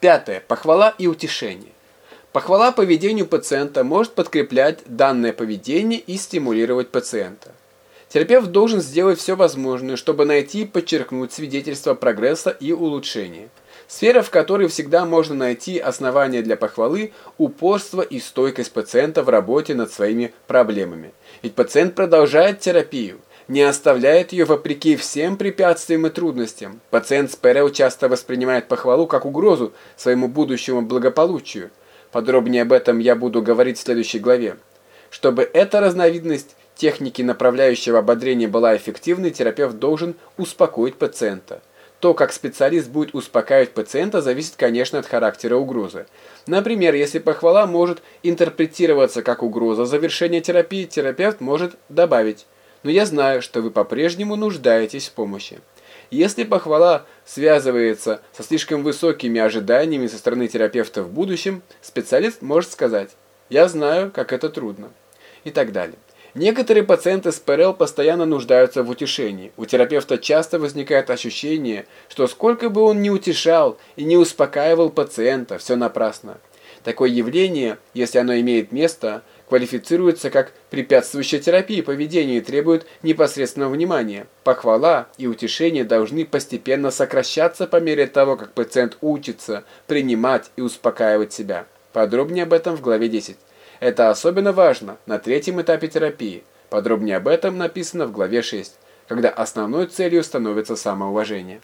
Пятое. Похвала и утешение. Похвала поведению пациента может подкреплять данное поведение и стимулировать пациента. Терапевт должен сделать все возможное, чтобы найти и подчеркнуть свидетельства прогресса и улучшения. Сфера, в которой всегда можно найти основания для похвалы, упорство и стойкость пациента в работе над своими проблемами. Ведь пациент продолжает терапию, не оставляет ее вопреки всем препятствиям и трудностям. Пациент с ПРЛ часто воспринимает похвалу как угрозу своему будущему благополучию. Подробнее об этом я буду говорить в следующей главе. Чтобы эта разновидность техники направляющего ободрения была эффективной, терапевт должен успокоить пациента. То, как специалист будет успокаивать пациента, зависит, конечно, от характера угрозы. Например, если похвала может интерпретироваться как угроза завершения терапии, терапевт может добавить «Но я знаю, что вы по-прежнему нуждаетесь в помощи». Если похвала связывается со слишком высокими ожиданиями со стороны терапевта в будущем, специалист может сказать «Я знаю, как это трудно» и так далее. Некоторые пациенты с ПРЛ постоянно нуждаются в утешении. У терапевта часто возникает ощущение, что сколько бы он ни утешал и не успокаивал пациента, все напрасно. Такое явление, если оно имеет место, квалифицируется как препятствующая терапии поведения и требует непосредственного внимания. Похвала и утешение должны постепенно сокращаться по мере того, как пациент учится принимать и успокаивать себя. Подробнее об этом в главе 10. Это особенно важно на третьем этапе терапии. Подробнее об этом написано в главе 6, когда основной целью становится самоуважение.